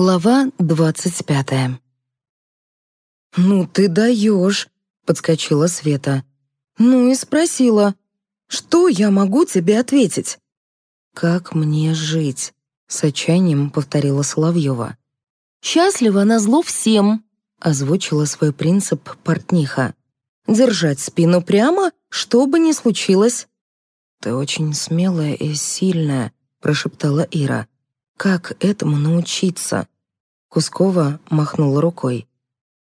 Глава двадцать пятая. «Ну ты даешь!» — подскочила Света. «Ну и спросила, что я могу тебе ответить?» «Как мне жить?» — с отчаянием повторила Соловьева. «Счастлива на зло всем!» — озвучила свой принцип портниха. «Держать спину прямо, что бы ни случилось». «Ты очень смелая и сильная», — прошептала Ира. Как этому научиться? Кускова махнула рукой.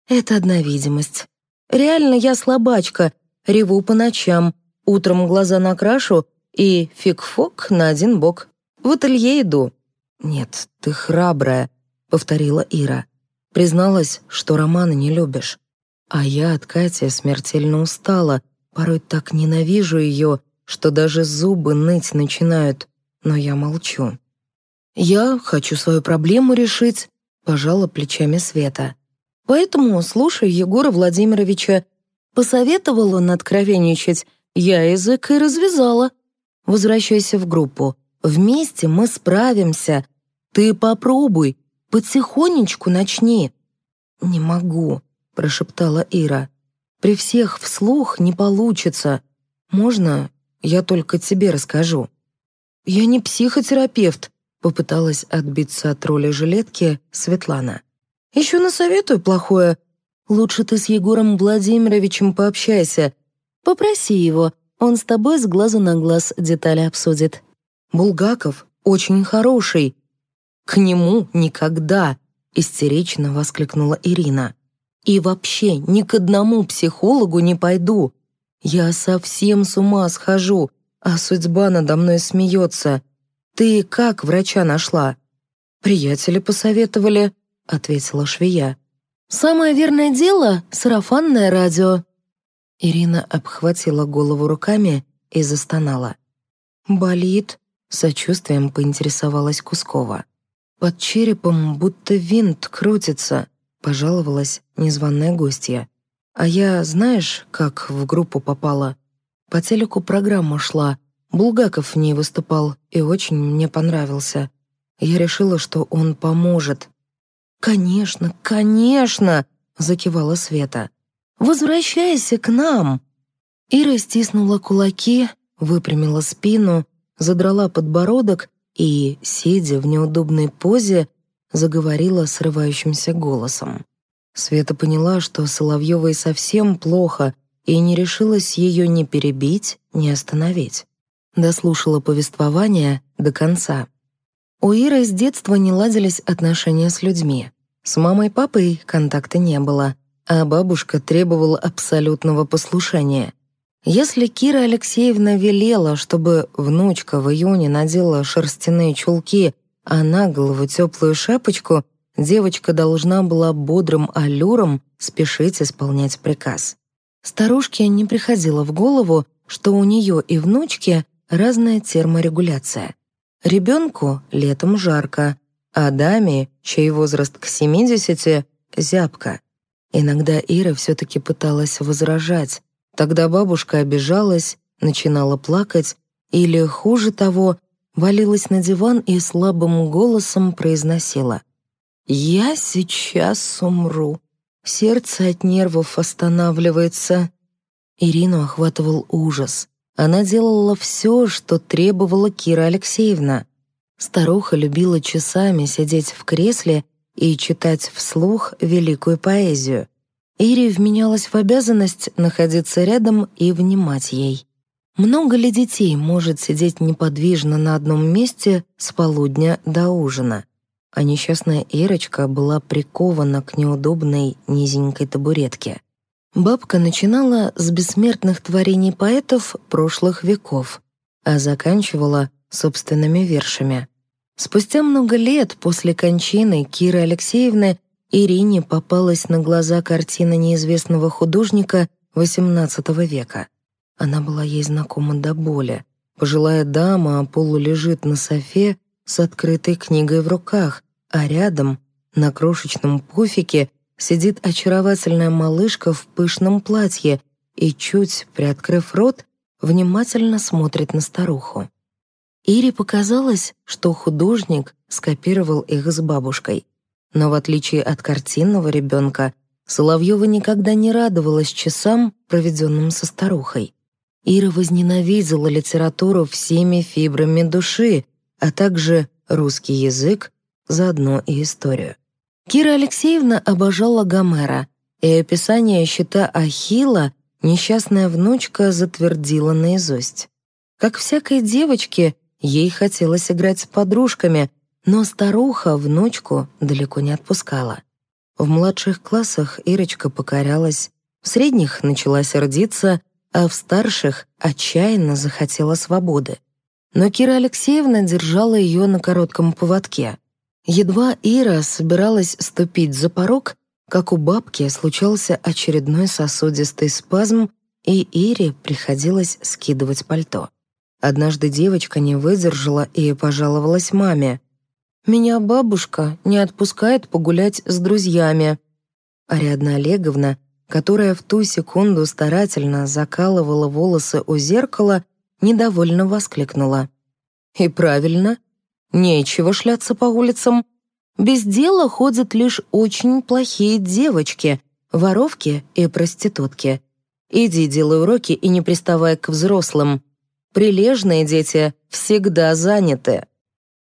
Это одна видимость. Реально я слабачка, реву по ночам, утром глаза накрашу и фиг-фок на один бок. В ателье иду. Нет, ты храбрая, повторила Ира. Призналась, что романа не любишь. А я от Кати смертельно устала, порой так ненавижу ее, что даже зубы ныть начинают, но я молчу. «Я хочу свою проблему решить», — пожала плечами Света. «Поэтому слушай Егора Владимировича. Посоветовал он откровенничать, я язык и развязала. Возвращайся в группу. Вместе мы справимся. Ты попробуй, потихонечку начни». «Не могу», — прошептала Ира. «При всех вслух не получится. Можно я только тебе расскажу?» «Я не психотерапевт», Попыталась отбиться от роли жилетки Светлана. «Еще насоветую плохое. Лучше ты с Егором Владимировичем пообщайся. Попроси его, он с тобой с глазу на глаз детали обсудит. Булгаков очень хороший. К нему никогда!» — истерично воскликнула Ирина. «И вообще ни к одному психологу не пойду. Я совсем с ума схожу, а судьба надо мной смеется. «Ты как врача нашла?» «Приятели посоветовали», — ответила швея. «Самое верное дело — сарафанное радио». Ирина обхватила голову руками и застонала. «Болит?» — сочувствием поинтересовалась Кускова. «Под черепом будто винт крутится», — пожаловалась незваная гостья. «А я, знаешь, как в группу попала? По телеку программа шла, Булгаков в ней выступал и очень мне понравился. Я решила, что он поможет. «Конечно, конечно!» — закивала Света. «Возвращайся к нам!» Ира стиснула кулаки, выпрямила спину, задрала подбородок и, сидя в неудобной позе, заговорила срывающимся голосом. Света поняла, что Соловьевой совсем плохо, и не решилась ее ни перебить, ни остановить дослушала повествование до конца. У Иры с детства не ладились отношения с людьми. С мамой и папой контакта не было, а бабушка требовала абсолютного послушания. Если Кира Алексеевна велела, чтобы внучка в июне надела шерстяные чулки, а на голову теплую шапочку, девочка должна была бодрым аллюром спешить исполнять приказ. Старушке не приходило в голову, что у нее и внучки разная терморегуляция. Ребенку летом жарко, а даме, чей возраст к 70, зябко. Иногда Ира все-таки пыталась возражать. Тогда бабушка обижалась, начинала плакать или, хуже того, валилась на диван и слабым голосом произносила «Я сейчас умру». Сердце от нервов останавливается. Ирину охватывал ужас. Она делала все, что требовала Кира Алексеевна. Старуха любила часами сидеть в кресле и читать вслух великую поэзию. Ире вменялась в обязанность находиться рядом и внимать ей. Много ли детей может сидеть неподвижно на одном месте с полудня до ужина? А несчастная Ирочка была прикована к неудобной низенькой табуретке. Бабка начинала с бессмертных творений поэтов прошлых веков, а заканчивала собственными вершами. Спустя много лет после кончины Киры Алексеевны Ирине попалась на глаза картина неизвестного художника XVIII века. Она была ей знакома до боли. Пожилая дама полулежит на софе с открытой книгой в руках, а рядом, на крошечном пуфике, сидит очаровательная малышка в пышном платье и, чуть приоткрыв рот, внимательно смотрит на старуху. Ире показалось, что художник скопировал их с бабушкой. Но в отличие от картинного ребенка, Соловьева никогда не радовалась часам, проведенным со старухой. Ира возненавидела литературу всеми фибрами души, а также русский язык, заодно и историю. Кира Алексеевна обожала Гомера, и описание щита Ахилла несчастная внучка затвердила наизусть. Как всякой девочке, ей хотелось играть с подружками, но старуха внучку далеко не отпускала. В младших классах Ирочка покорялась, в средних начала сердиться, а в старших отчаянно захотела свободы. Но Кира Алексеевна держала ее на коротком поводке. Едва Ира собиралась ступить за порог, как у бабки случался очередной сосудистый спазм, и Ире приходилось скидывать пальто. Однажды девочка не выдержала и пожаловалась маме. «Меня бабушка не отпускает погулять с друзьями». Ариадна Олеговна, которая в ту секунду старательно закалывала волосы у зеркала, недовольно воскликнула. «И правильно. Нечего шляться по улицам. Без дела ходят лишь очень плохие девочки, воровки и проститутки. Иди делай уроки и не приставай к взрослым. Прилежные дети всегда заняты».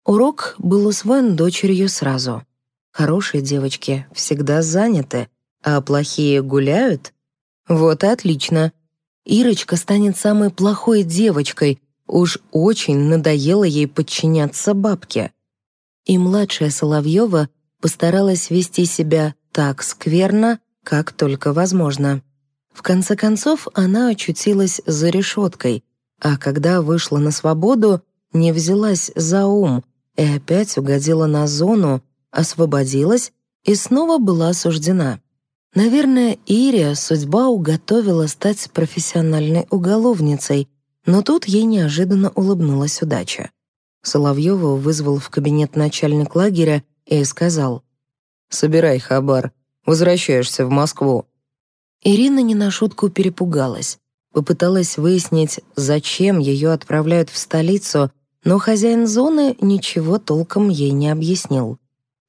Урок был усвоен дочерью сразу. Хорошие девочки всегда заняты, а плохие гуляют. Вот и отлично. Ирочка станет самой плохой девочкой, уж очень надоело ей подчиняться бабке. И младшая Соловьева постаралась вести себя так скверно, как только возможно. В конце концов, она очутилась за решеткой, а когда вышла на свободу, не взялась за ум и опять угодила на зону, освободилась и снова была осуждена. Наверное, Ире судьба уготовила стать профессиональной уголовницей, но тут ей неожиданно улыбнулась удача. Соловьеву вызвал в кабинет начальник лагеря и сказал «Собирай хабар, возвращаешься в Москву». Ирина не на шутку перепугалась. Попыталась выяснить, зачем ее отправляют в столицу, но хозяин зоны ничего толком ей не объяснил.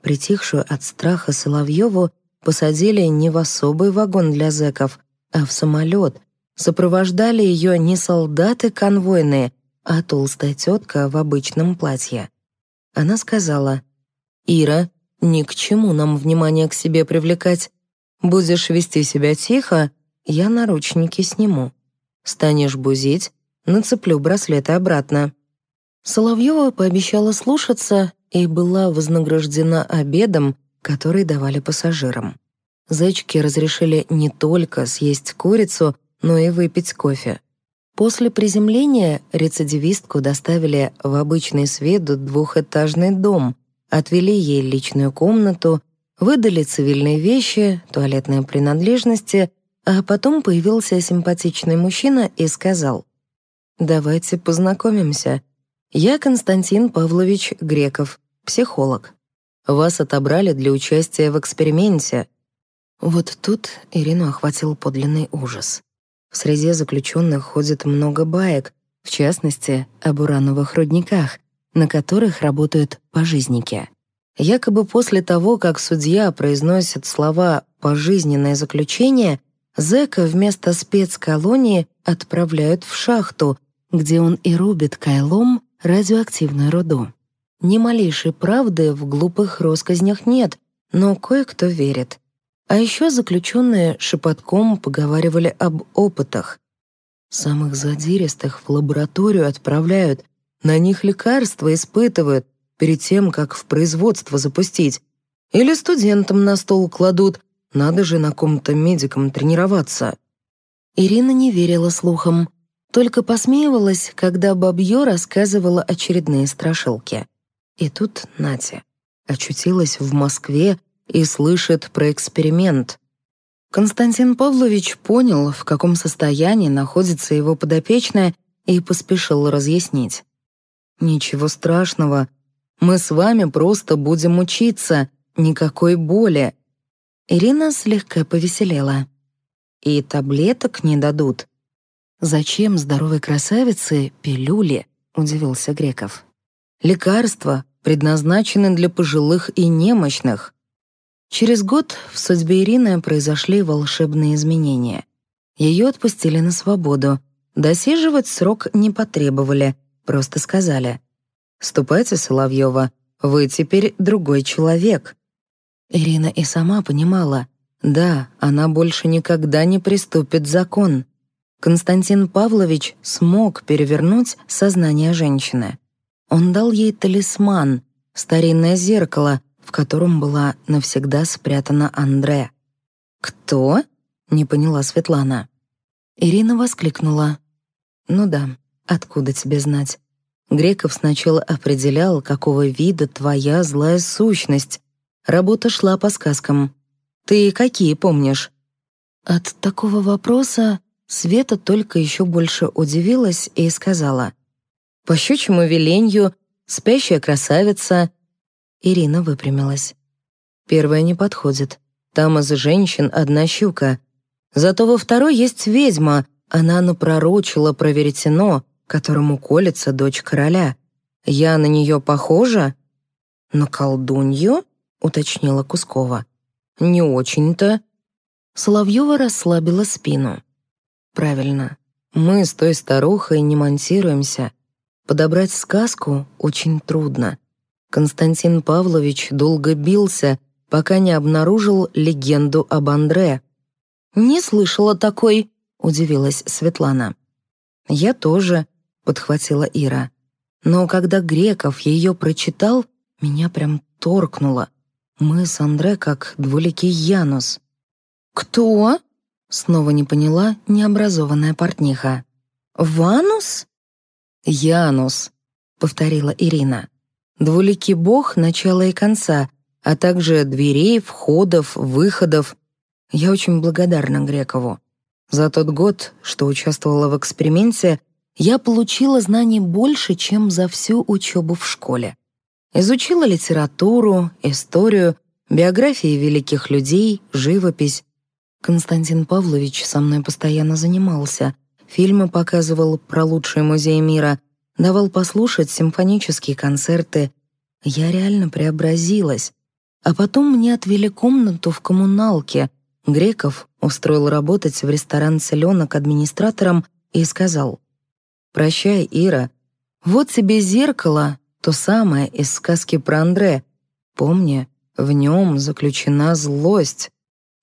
Притихшую от страха Соловьеву посадили не в особый вагон для зэков, а в самолет. Сопровождали ее не солдаты конвойные, а толстая тетка в обычном платье. Она сказала, «Ира, ни к чему нам внимание к себе привлекать. Будешь вести себя тихо, я наручники сниму. Станешь бузить, нацеплю браслеты обратно». Соловьева пообещала слушаться и была вознаграждена обедом, который давали пассажирам. Зайчики разрешили не только съесть курицу, но и выпить кофе. После приземления рецидивистку доставили в обычный с виду двухэтажный дом, отвели ей личную комнату, выдали цивильные вещи, туалетные принадлежности, а потом появился симпатичный мужчина и сказал «Давайте познакомимся. Я Константин Павлович Греков, психолог. Вас отобрали для участия в эксперименте». Вот тут Ирину охватил подлинный ужас. В среде заключенных ходит много баек, в частности, об урановых рудниках, на которых работают пожизники. Якобы после того, как судья произносит слова «пожизненное заключение», зэка вместо спецколонии отправляют в шахту, где он и рубит кайлом радиоактивную руду. Ни малейшей правды в глупых россказнях нет, но кое-кто верит. А еще заключенные шепотком поговаривали об опытах. Самых задиристых в лабораторию отправляют, на них лекарства испытывают перед тем, как в производство запустить. Или студентам на стол кладут, надо же на ком-то медикам тренироваться. Ирина не верила слухам, только посмеивалась, когда бабье рассказывала очередные страшилки. И тут Натя очутилась в Москве и слышит про эксперимент. Константин Павлович понял, в каком состоянии находится его подопечная, и поспешил разъяснить. «Ничего страшного. Мы с вами просто будем учиться. Никакой боли». Ирина слегка повеселела. «И таблеток не дадут». «Зачем здоровой красавице пилюли?» — удивился Греков. Лекарства предназначены для пожилых и немощных. Через год в судьбе Ирины произошли волшебные изменения. Ее отпустили на свободу. Досиживать срок не потребовали, просто сказали. «Ступайте, Соловьева, вы теперь другой человек». Ирина и сама понимала, да, она больше никогда не приступит закон. Константин Павлович смог перевернуть сознание женщины. Он дал ей талисман, старинное зеркало, в котором была навсегда спрятана Андре. «Кто?» — не поняла Светлана. Ирина воскликнула. «Ну да, откуда тебе знать? Греков сначала определял, какого вида твоя злая сущность. Работа шла по сказкам. Ты какие помнишь?» От такого вопроса Света только еще больше удивилась и сказала. «По щучьему веленью, спящая красавица, Ирина выпрямилась. Первая не подходит. Там из женщин одна щука. Зато во второй есть ведьма. Она напророчила про веретено, которому колется дочь короля. Я на нее похожа? На колдунью? уточнила Кускова. Не очень-то. Соловьева расслабила спину. Правильно. Мы с той старухой не монтируемся. Подобрать сказку очень трудно. Константин Павлович долго бился, пока не обнаружил легенду об Андре. «Не слышала такой», — удивилась Светлана. «Я тоже», — подхватила Ира. «Но когда Греков ее прочитал, меня прям торкнуло. Мы с Андре как двуликий Янус». «Кто?» — снова не поняла необразованная портниха. «Ванус?» «Янус», — повторила Ирина. Двуликий бог начала и конца, а также дверей, входов, выходов. Я очень благодарна Грекову. За тот год, что участвовала в эксперименте, я получила знаний больше, чем за всю учебу в школе. Изучила литературу, историю, биографии великих людей, живопись. Константин Павлович со мной постоянно занимался, фильмы показывал про лучшие музеи мира — давал послушать симфонические концерты. Я реально преобразилась. А потом мне отвели комнату в коммуналке. Греков устроил работать в ресторан «Селенок» администратором и сказал, «Прощай, Ира, вот тебе зеркало, то самое из сказки про Андре. Помни, в нем заключена злость.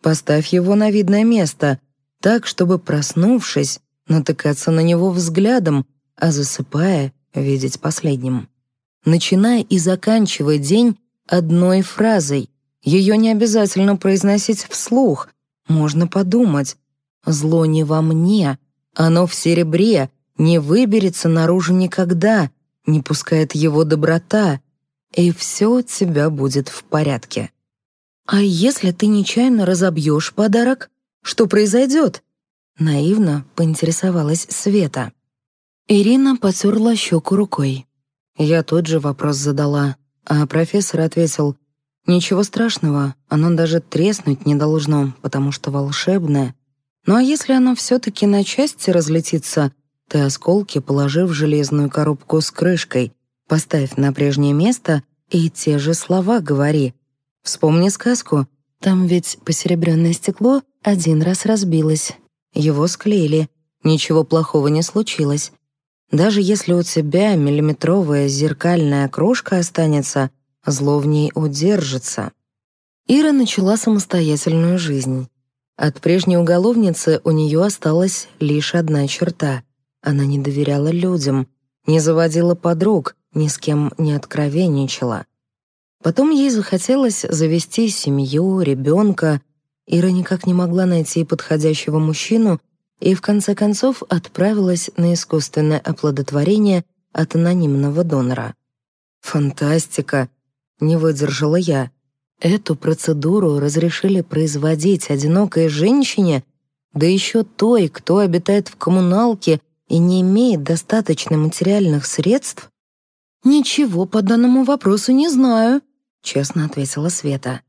Поставь его на видное место, так, чтобы, проснувшись, натыкаться на него взглядом, а засыпая, видеть последним. Начиная и заканчивая день одной фразой. Ее не обязательно произносить вслух. Можно подумать. Зло не во мне, оно в серебре, не выберется наружу никогда, не пускает его доброта, и все у тебя будет в порядке. А если ты нечаянно разобьешь подарок, что произойдет? Наивно поинтересовалась Света. Ирина потерла щеку рукой. Я тот же вопрос задала, а профессор ответил, «Ничего страшного, оно даже треснуть не должно, потому что волшебное. Ну а если оно все-таки на части разлетится, ты осколки положи в железную коробку с крышкой, поставь на прежнее место и те же слова говори. Вспомни сказку, там ведь посеребренное стекло один раз разбилось. Его склеили, ничего плохого не случилось. Даже если у тебя миллиметровая зеркальная крошка останется, зло в ней удержится. Ира начала самостоятельную жизнь. От прежней уголовницы у нее осталась лишь одна черта. Она не доверяла людям, не заводила подруг, ни с кем не откровенничала. Потом ей захотелось завести семью, ребенка. Ира никак не могла найти подходящего мужчину и в конце концов отправилась на искусственное оплодотворение от анонимного донора. «Фантастика!» — не выдержала я. Эту процедуру разрешили производить одинокой женщине, да еще той, кто обитает в коммуналке и не имеет достаточно материальных средств? «Ничего по данному вопросу не знаю», — честно ответила Света.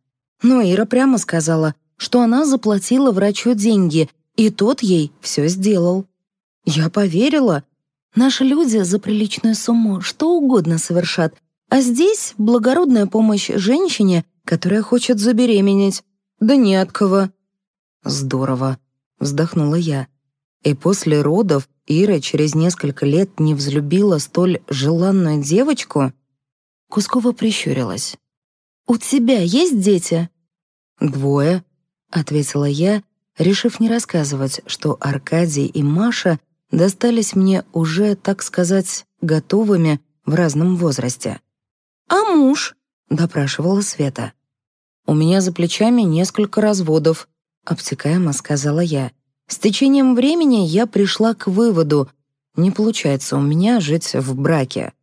Но Ира прямо сказала, что она заплатила врачу деньги — и тот ей все сделал. Я поверила. Наши люди за приличную сумму что угодно совершат, а здесь благородная помощь женщине которая хочет забеременеть. Да не от кого». «Здорово», — вздохнула я. И после родов Ира через несколько лет не взлюбила столь желанную девочку? Кускова прищурилась. «У тебя есть дети?» «Двое», — ответила я, решив не рассказывать, что Аркадий и Маша достались мне уже, так сказать, готовыми в разном возрасте. «А муж?» — допрашивала Света. «У меня за плечами несколько разводов», — обтекаемо сказала я. С течением времени я пришла к выводу, не получается у меня жить в браке.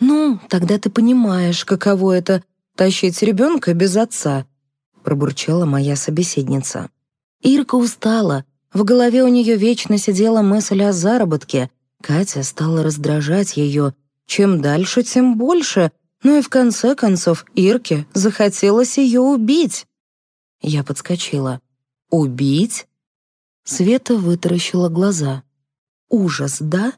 «Ну, тогда ты понимаешь, каково это — тащить ребенка без отца», — пробурчала моя собеседница. Ирка устала, в голове у нее вечно сидела мысль о заработке. Катя стала раздражать ее. Чем дальше, тем больше. Ну и в конце концов Ирке захотелось ее убить. Я подскочила. «Убить?» Света вытаращила глаза. «Ужас, да?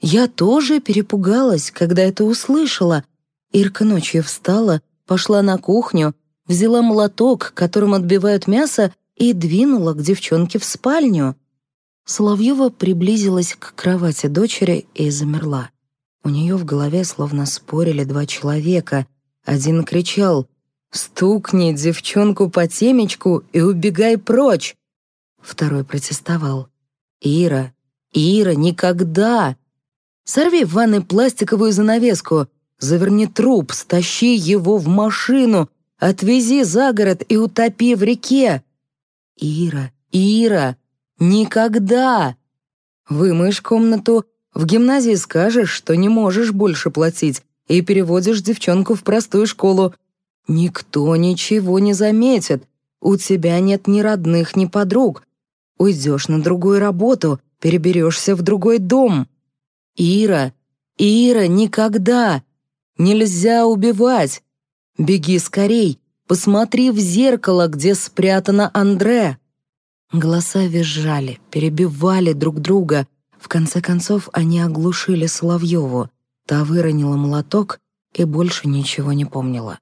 Я тоже перепугалась, когда это услышала. Ирка ночью встала, пошла на кухню, взяла молоток, которым отбивают мясо, и двинула к девчонке в спальню. Соловьева приблизилась к кровати дочери и замерла. У нее в голове словно спорили два человека. Один кричал «Стукни девчонку по темечку и убегай прочь!» Второй протестовал. «Ира, Ира, никогда! Сорви в ванной пластиковую занавеску, заверни труп, стащи его в машину, отвези за город и утопи в реке!» «Ира, Ира, никогда!» «Вымоешь комнату, в гимназии скажешь, что не можешь больше платить, и переводишь девчонку в простую школу. Никто ничего не заметит. У тебя нет ни родных, ни подруг. Уйдешь на другую работу, переберешься в другой дом. Ира, Ира, никогда! Нельзя убивать! Беги скорей, посмотри в зеркало, где спрятана Андре!» Голоса визжали, перебивали друг друга. В конце концов они оглушили Соловьеву. Та выронила молоток и больше ничего не помнила.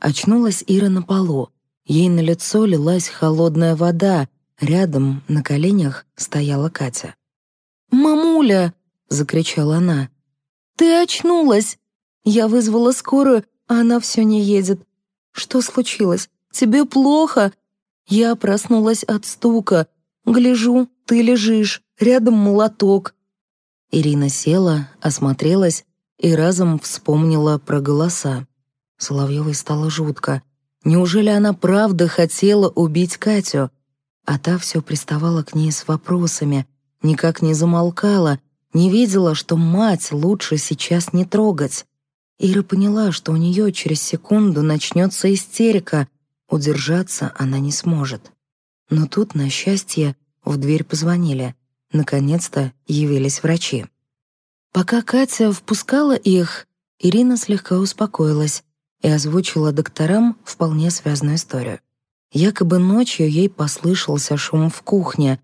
Очнулась Ира на полу. Ей на лицо лилась холодная вода, Рядом, на коленях, стояла Катя. «Мамуля!» — закричала она. «Ты очнулась! Я вызвала скорую, а она все не едет. Что случилось? Тебе плохо?» Я проснулась от стука. Гляжу, ты лежишь, рядом молоток. Ирина села, осмотрелась и разом вспомнила про голоса. Соловьевой стало жутко. Неужели она правда хотела убить Катю? А та все приставала к ней с вопросами, никак не замолкала, не видела, что мать лучше сейчас не трогать. Ира поняла, что у нее через секунду начнется истерика, удержаться она не сможет. Но тут, на счастье, в дверь позвонили. Наконец-то явились врачи. Пока Катя впускала их, Ирина слегка успокоилась и озвучила докторам вполне связанную историю. Якобы ночью ей послышался шум в кухне.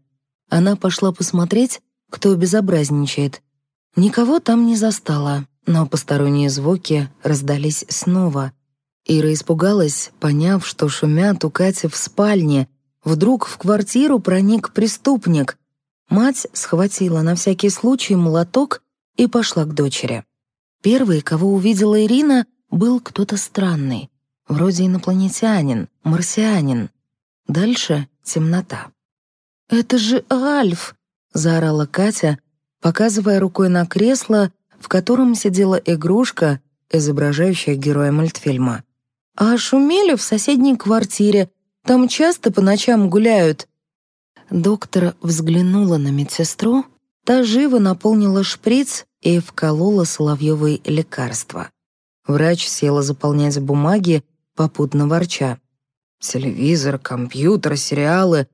Она пошла посмотреть, кто безобразничает. Никого там не застала, но посторонние звуки раздались снова. Ира испугалась, поняв, что шумят у Кати в спальне. Вдруг в квартиру проник преступник. Мать схватила на всякий случай молоток и пошла к дочери. Первый, кого увидела Ирина, был кто-то странный. Вроде инопланетянин, марсианин. Дальше темнота. «Это же Альф!» — заорала Катя, показывая рукой на кресло, в котором сидела игрушка, изображающая героя мультфильма. «А шумели в соседней квартире. Там часто по ночам гуляют». Доктор взглянула на медсестру, та живо наполнила шприц и вколола Соловьевой лекарство. Врач села заполнять бумаги, попутно ворча. Телевизор, компьютер, сериалы.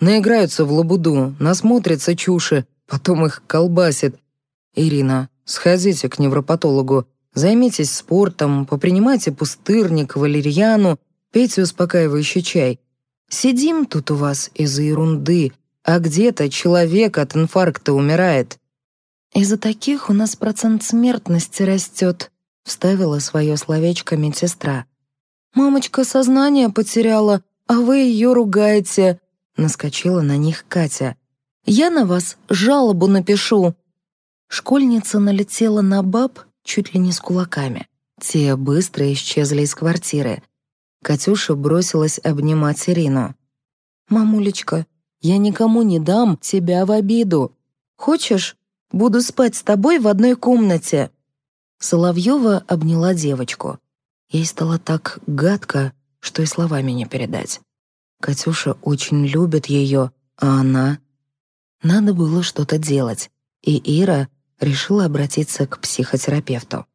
Наиграются в лабуду, насмотрятся чуши, потом их колбасит. Ирина, сходите к невропатологу, займитесь спортом, попринимайте пустырник, валерьяну, пейте успокаивающий чай. Сидим тут у вас из-за ерунды, а где-то человек от инфаркта умирает. Из-за таких у нас процент смертности растет, вставила свое словечко медсестра. «Мамочка сознание потеряла, а вы ее ругаете», — наскочила на них Катя. «Я на вас жалобу напишу». Школьница налетела на баб чуть ли не с кулаками. Те быстро исчезли из квартиры. Катюша бросилась обнимать Ирину. «Мамулечка, я никому не дам тебя в обиду. Хочешь, буду спать с тобой в одной комнате?» Соловьева обняла девочку. Ей стало так гадко, что и словами не передать. Катюша очень любит ее, а она... Надо было что-то делать, и Ира решила обратиться к психотерапевту.